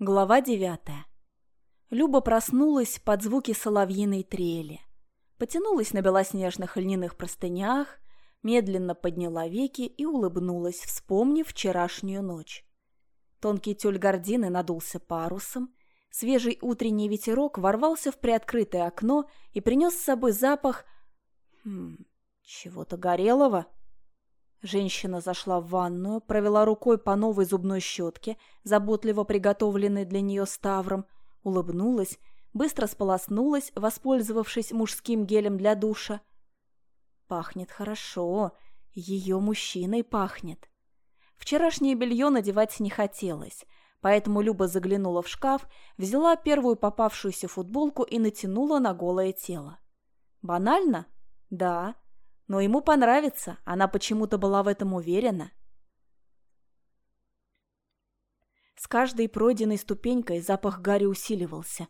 Глава девятая. Люба проснулась под звуки соловьиной трели. Потянулась на белоснежных льняных простынях, медленно подняла веки и улыбнулась, вспомнив вчерашнюю ночь. Тонкий тюль гордины надулся парусом, свежий утренний ветерок ворвался в приоткрытое окно и принес с собой запах... Хм, чего-то горелого. Женщина зашла в ванную, провела рукой по новой зубной щетке, заботливо приготовленной для нее ставром, улыбнулась, быстро сполоснулась, воспользовавшись мужским гелем для душа. Пахнет хорошо, ее мужчиной пахнет. Вчерашнее белье надевать не хотелось, поэтому Люба заглянула в шкаф, взяла первую попавшуюся футболку и натянула на голое тело. Банально? Да. Но ему понравится, она почему-то была в этом уверена. С каждой пройденной ступенькой запах Гарри усиливался.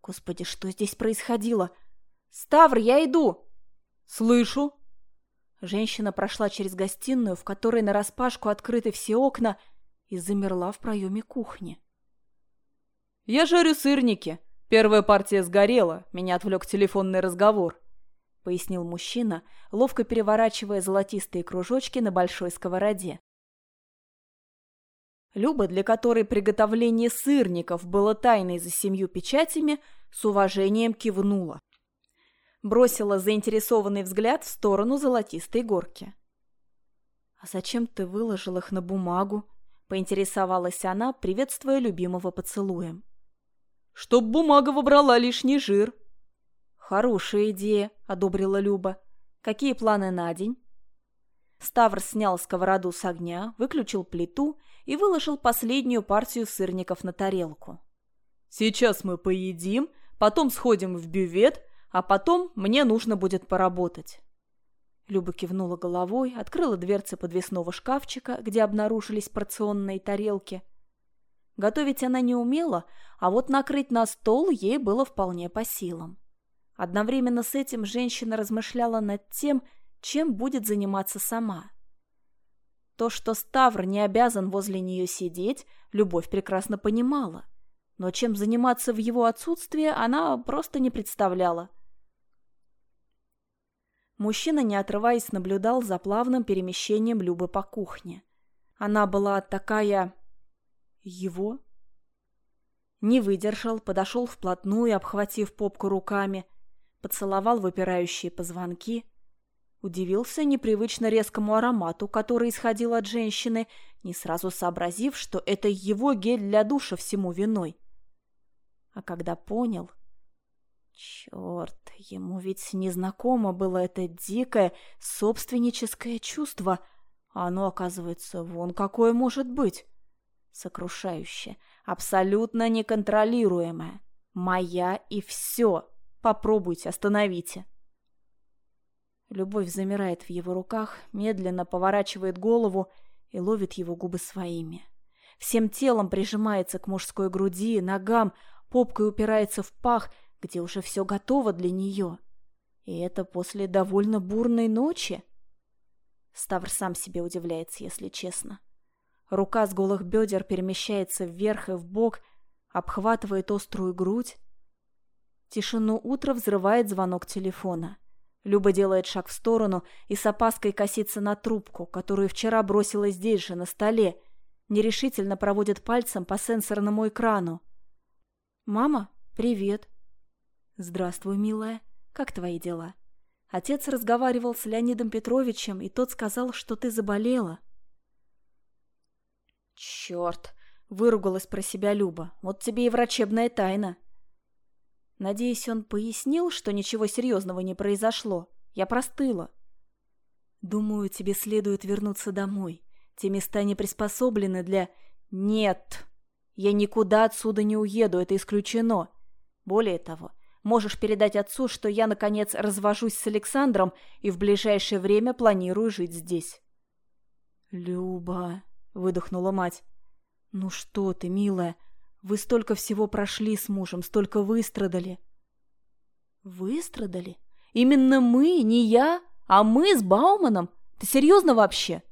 Господи, что здесь происходило? «Ставр, я иду!» «Слышу!» Женщина прошла через гостиную, в которой нараспашку открыты все окна, и замерла в проеме кухни. «Я жарю сырники. Первая партия сгорела. Меня отвлек телефонный разговор пояснил мужчина, ловко переворачивая золотистые кружочки на большой сковороде. Люба, для которой приготовление сырников было тайной за семью печатями, с уважением кивнула. Бросила заинтересованный взгляд в сторону золотистой горки. «А зачем ты выложил их на бумагу?» — поинтересовалась она, приветствуя любимого поцелуем. «Чтоб бумага вобрала лишний жир», «Хорошая идея», — одобрила Люба. «Какие планы на день?» Ставр снял сковороду с огня, выключил плиту и выложил последнюю партию сырников на тарелку. «Сейчас мы поедим, потом сходим в бювет, а потом мне нужно будет поработать». Люба кивнула головой, открыла дверцы подвесного шкафчика, где обнаружились порционные тарелки. Готовить она не умела, а вот накрыть на стол ей было вполне по силам. Одновременно с этим женщина размышляла над тем, чем будет заниматься сама. То, что Ставр не обязан возле нее сидеть, Любовь прекрасно понимала. Но чем заниматься в его отсутствие, она просто не представляла. Мужчина, не отрываясь, наблюдал за плавным перемещением Любы по кухне. Она была такая... его? Не выдержал, подошел вплотную, обхватив попку руками – поцеловал выпирающие позвонки, удивился непривычно резкому аромату, который исходил от женщины, не сразу сообразив, что это его гель для душа всему виной. А когда понял... Черт, ему ведь незнакомо было это дикое собственническое чувство, а оно, оказывается, вон какое может быть. Сокрушающее, абсолютно неконтролируемое. Моя и все. Попробуйте, остановите. Любовь замирает в его руках, медленно поворачивает голову и ловит его губы своими. Всем телом прижимается к мужской груди, ногам, попкой упирается в пах, где уже все готово для нее. И это после довольно бурной ночи. Ставр сам себе удивляется, если честно. Рука с голых бедер перемещается вверх и вбок, обхватывает острую грудь, Тишину утра взрывает звонок телефона. Люба делает шаг в сторону и с опаской косится на трубку, которую вчера бросила здесь же, на столе. Нерешительно проводит пальцем по сенсорному экрану. «Мама, привет». «Здравствуй, милая. Как твои дела?» Отец разговаривал с Леонидом Петровичем, и тот сказал, что ты заболела. «Черт!» — выругалась про себя Люба. «Вот тебе и врачебная тайна». Надеюсь, он пояснил, что ничего серьезного не произошло. Я простыла. Думаю, тебе следует вернуться домой. Те места не приспособлены для... Нет! Я никуда отсюда не уеду, это исключено. Более того, можешь передать отцу, что я, наконец, развожусь с Александром и в ближайшее время планирую жить здесь. «Люба», — выдохнула мать. «Ну что ты, милая, вы столько всего прошли с мужем, столько выстрадали. Выстрадали? Именно мы, не я, а мы с Бауманом? Ты серьезно вообще?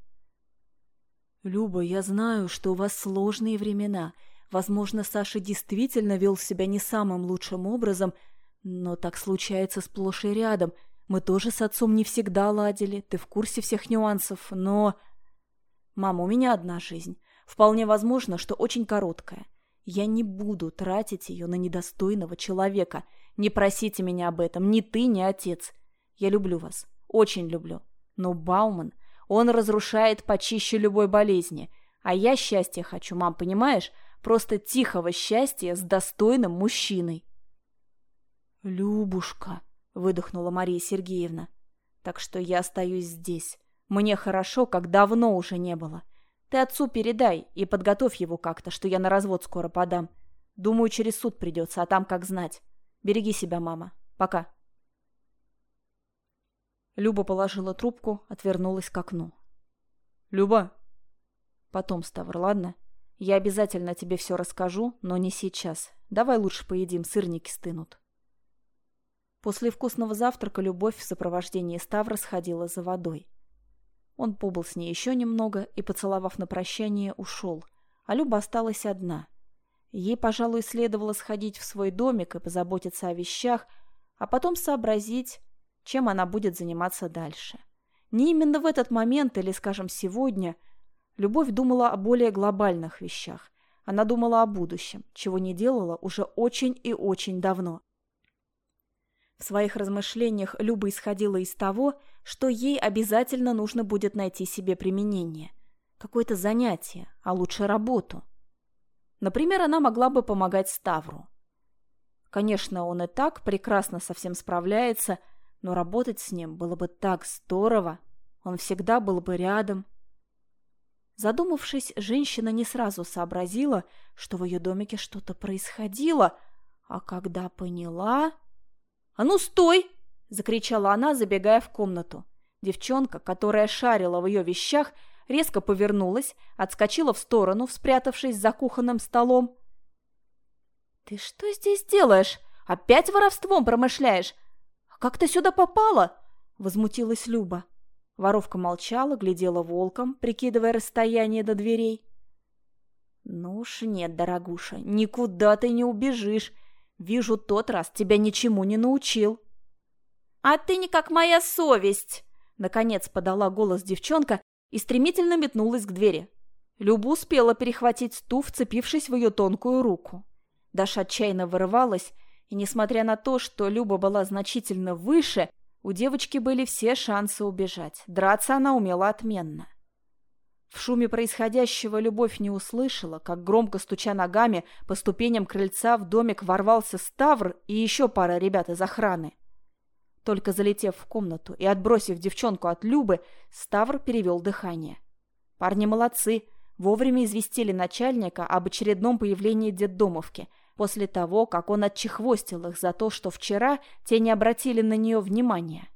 Люба, я знаю, что у вас сложные времена. Возможно, Саша действительно вел себя не самым лучшим образом, но так случается сплошь и рядом. Мы тоже с отцом не всегда ладили, ты в курсе всех нюансов, но... Мама, у меня одна жизнь. Вполне возможно, что очень короткая. Я не буду тратить ее на недостойного человека. Не просите меня об этом, ни ты, ни отец. Я люблю вас, очень люблю. Но Бауман, он разрушает почище любой болезни. А я счастья хочу, мам, понимаешь? Просто тихого счастья с достойным мужчиной. «Любушка», — выдохнула Мария Сергеевна. «Так что я остаюсь здесь. Мне хорошо, как давно уже не было. Ты отцу передай и подготовь его как-то, что я на развод скоро подам. Думаю, через суд придется, а там как знать. Береги себя, мама. Пока». Люба положила трубку, отвернулась к окну. «Люба!» «Потом, Ставр, ладно? Я обязательно тебе все расскажу, но не сейчас. Давай лучше поедим, сырники стынут». После вкусного завтрака Любовь в сопровождении Ставра сходила за водой. Он побыл с ней еще немного и, поцеловав на прощание, ушел, а Люба осталась одна. Ей, пожалуй, следовало сходить в свой домик и позаботиться о вещах, а потом сообразить, чем она будет заниматься дальше. Не именно в этот момент или, скажем, сегодня Любовь думала о более глобальных вещах. Она думала о будущем, чего не делала уже очень и очень давно. В своих размышлениях Люба исходила из того, что ей обязательно нужно будет найти себе применение. Какое-то занятие, а лучше работу. Например, она могла бы помогать Ставру. Конечно, он и так прекрасно со всем справляется – но работать с ним было бы так здорово. Он всегда был бы рядом. Задумавшись, женщина не сразу сообразила, что в ее домике что-то происходило, а когда поняла... «А ну, стой!» — закричала она, забегая в комнату. Девчонка, которая шарила в ее вещах, резко повернулась, отскочила в сторону, спрятавшись за кухонным столом. «Ты что здесь делаешь? Опять воровством промышляешь? как ты сюда попала?» — возмутилась Люба. Воровка молчала, глядела волком, прикидывая расстояние до дверей. «Ну уж нет, дорогуша, никуда ты не убежишь. Вижу, тот раз тебя ничему не научил». «А ты не как моя совесть!» Наконец подала голос девчонка и стремительно метнулась к двери. Люба успела перехватить стул, вцепившись в ее тонкую руку. Даша отчаянно вырывалась, и несмотря на то, что Люба была значительно выше, у девочки были все шансы убежать. Драться она умела отменно. В шуме происходящего Любовь не услышала, как громко стуча ногами по ступеням крыльца в домик ворвался Ставр и еще пара ребят из охраны. Только залетев в комнату и отбросив девчонку от Любы, Ставр перевел дыхание. Парни молодцы, вовремя известили начальника об очередном появлении детдомовки – после того, как он отчехвостил их за то, что вчера те не обратили на нее внимания.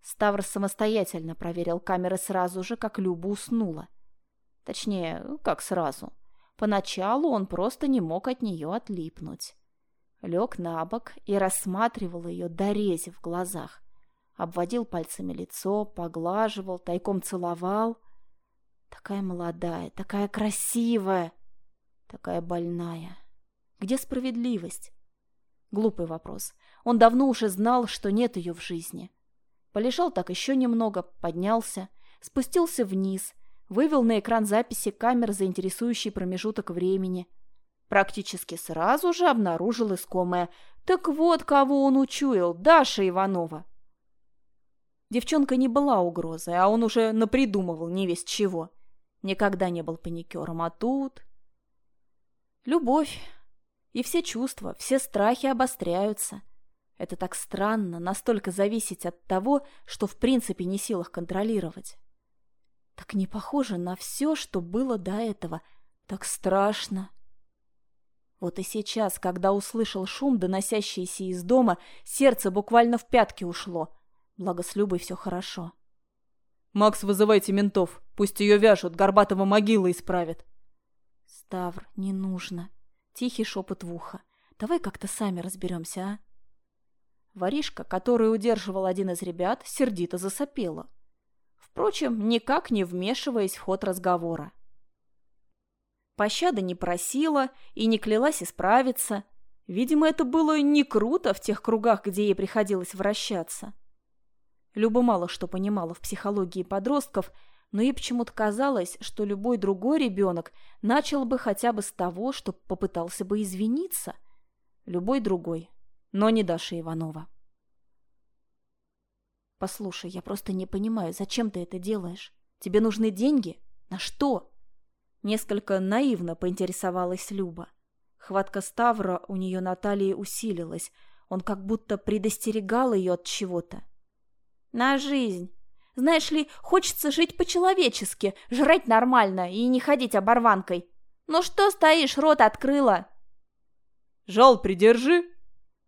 Ставр самостоятельно проверил камеры сразу же, как Люба уснула. Точнее, как сразу. Поначалу он просто не мог от нее отлипнуть. Лег на бок и рассматривал ее, дорези в глазах. Обводил пальцами лицо, поглаживал, тайком целовал. Такая молодая, такая красивая, такая больная. Где справедливость? Глупый вопрос. Он давно уже знал, что нет ее в жизни. Полежал так еще немного, поднялся, спустился вниз, вывел на экран записи камер за интересующий промежуток времени. Практически сразу же обнаружил искомое. Так вот, кого он учуял, Даша Иванова. Девчонка не была угрозой, а он уже напридумывал не весь чего. Никогда не был паникером, а тут... Любовь, и все чувства, все страхи обостряются. Это так странно, настолько зависеть от того, что в принципе не силах контролировать. Так не похоже на все, что было до этого. Так страшно. Вот и сейчас, когда услышал шум, доносящийся из дома, сердце буквально в пятки ушло. Благо с Любой все хорошо. «Макс, вызывайте ментов. Пусть ее вяжут, Горбатова могила исправит». «Ставр, не нужно. Тихий шепот в ухо. «Давай как-то сами разберемся, а?» Воришка, который удерживал один из ребят, сердито засопела. Впрочем, никак не вмешиваясь в ход разговора. Пощады не просила и не клялась исправиться. Видимо, это было не круто в тех кругах, где ей приходилось вращаться. Люба мало что понимала в психологии подростков, но ей почему-то казалось, что любой другой ребенок начал бы хотя бы с того, что попытался бы извиниться. Любой другой, но не Даша Иванова. «Послушай, я просто не понимаю, зачем ты это делаешь? Тебе нужны деньги? На что?» Несколько наивно поинтересовалась Люба. Хватка Ставра у нее на талии усилилась. Он как будто предостерегал ее от чего-то. «На жизнь. Знаешь ли, хочется жить по-человечески, жрать нормально и не ходить оборванкой. Ну что стоишь, рот открыла?» «Жал, придержи!»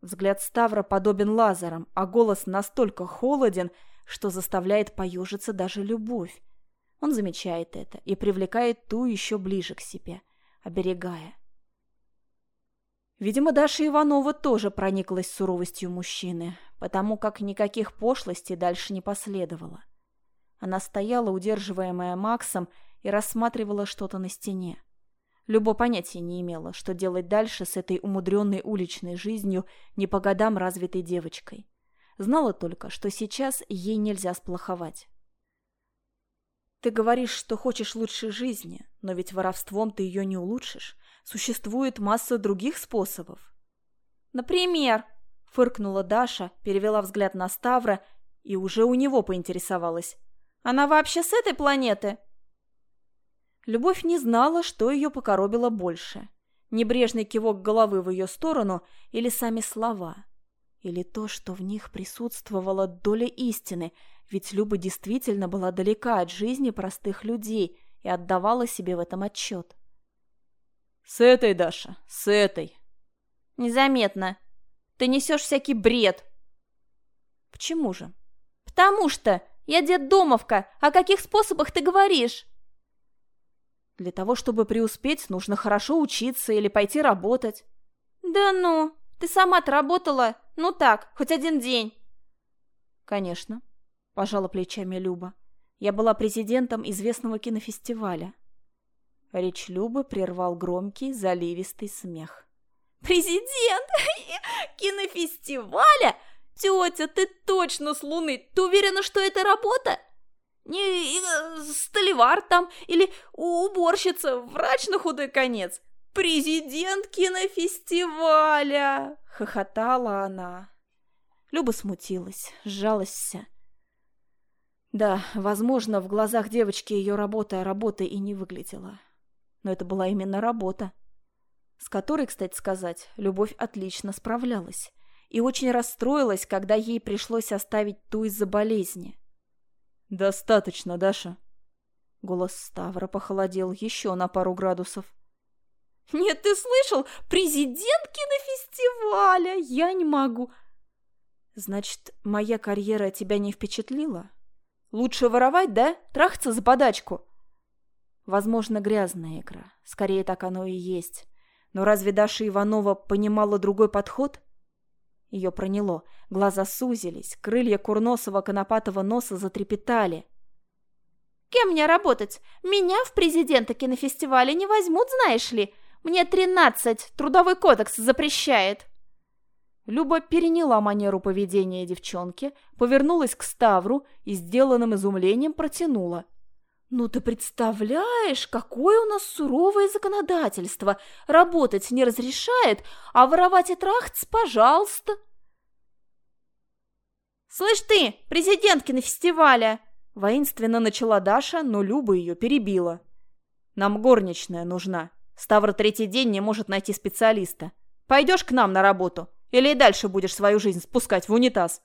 Взгляд Ставра подобен лазерам, а голос настолько холоден, что заставляет поежиться даже любовь. Он замечает это и привлекает ту еще ближе к себе, оберегая. Видимо, Даша Иванова тоже прониклась суровостью мужчины, потому как никаких пошлостей дальше не последовало. Она стояла, удерживаемая Максом, и рассматривала что-то на стене. Любо понятия не имела, что делать дальше с этой умудренной уличной жизнью не по годам развитой девочкой. Знала только, что сейчас ей нельзя сплоховать. Ты говоришь, что хочешь лучшей жизни, но ведь воровством ты ее не улучшишь. Существует масса других способов. Например, фыркнула Даша, перевела взгляд на Ставра и уже у него поинтересовалась. Она вообще с этой планеты? Любовь не знала, что ее покоробило больше. Небрежный кивок головы в ее сторону или сами слова. Или то, что в них присутствовала доля истины – ведь Люба действительно была далека от жизни простых людей и отдавала себе в этом отчет. «С этой, Даша, с этой!» «Незаметно. Ты несешь всякий бред!» «Почему же?» «Потому что я детдомовка. О каких способах ты говоришь?» «Для того, чтобы преуспеть, нужно хорошо учиться или пойти работать». «Да ну, ты сама-то работала, ну так, хоть один день». «Конечно пожала плечами Люба. Я была президентом известного кинофестиваля. Речь Любы прервал громкий, заливистый смех. «Президент кинофестиваля? Тетя, ты точно с Луны? Ты уверена, что это работа? Не э, столевар там или уборщица, врач на худой конец? Президент кинофестиваля!» — хохотала она. Люба смутилась, сжалась. Да, возможно, в глазах девочки ее работа работой и не выглядела. Но это была именно работа. С которой, кстати сказать, Любовь отлично справлялась. И очень расстроилась, когда ей пришлось оставить ту из-за болезни. «Достаточно, Даша». Голос Ставра похолодел еще на пару градусов. «Нет, ты слышал? Президент кинофестиваля! Я не могу!» «Значит, моя карьера тебя не впечатлила?» Лучше воровать, да? Трахаться за подачку. Возможно, грязная игра. Скорее, так оно и есть. Но разве Даша Иванова понимала другой подход? Ее проняло. Глаза сузились, крылья курносого конопатого носа затрепетали. «Кем мне работать? Меня в президента кинофестиваля не возьмут, знаешь ли. Мне тринадцать, трудовой кодекс запрещает». Люба переняла манеру поведения девчонки, повернулась к Ставру и сделанным изумлением протянула. «Ну ты представляешь, какое у нас суровое законодательство! Работать не разрешает, а воровать и трахаться, пожалуйста!» «Слышь ты, президентки на фестивале!» Воинственно начала Даша, но Люба ее перебила. «Нам горничная нужна. Ставр третий день не может найти специалиста. Пойдешь к нам на работу?» Или и дальше будешь свою жизнь спускать в унитаз?»